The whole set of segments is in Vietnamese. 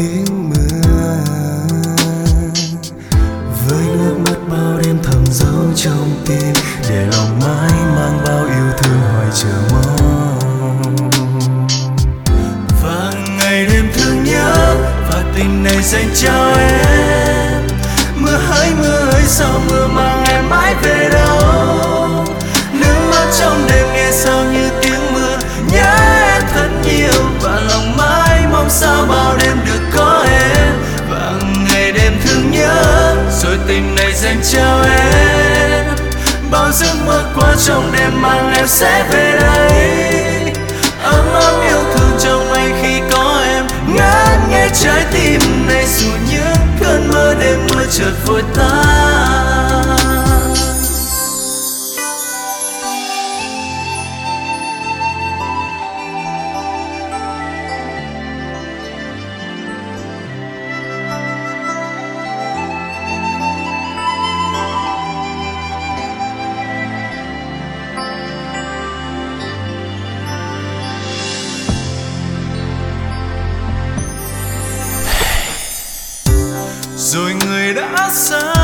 tiếng mưa. Với nước mắt bao đêm thầm giấu trong tim, để lòng mãi mang bao yêu thương hoài chờ mong. Và ngày đêm thương nhớ, và tình này dành cho em. Mưa hỡi mưa hỡi, sao mưa mang em mãi về? bao giấc mơ qua trong đêm mang em sẽ về đây. Ấm ấm yêu thương trong anh khi có em, ngát nghe trái rồi người đã xa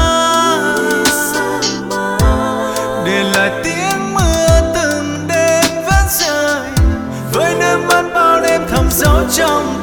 để lại tiếng mưa từng đêm vẫn rơi với nước mắt bao đêm thầm dấu trong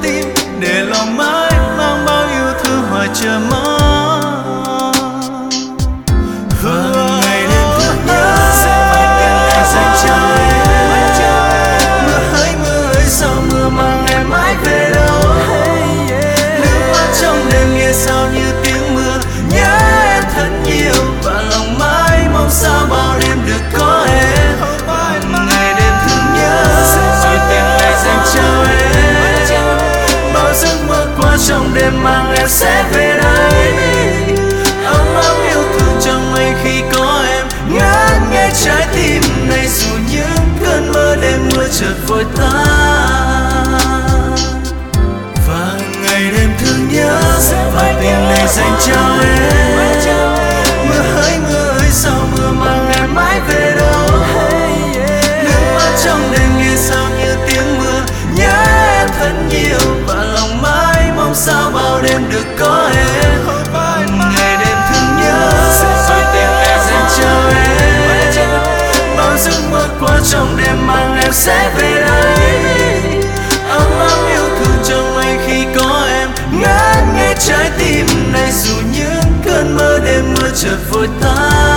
chợt vội ta. Và ngày đêm thương nhớ sẽ phải tình này dành cho te votar.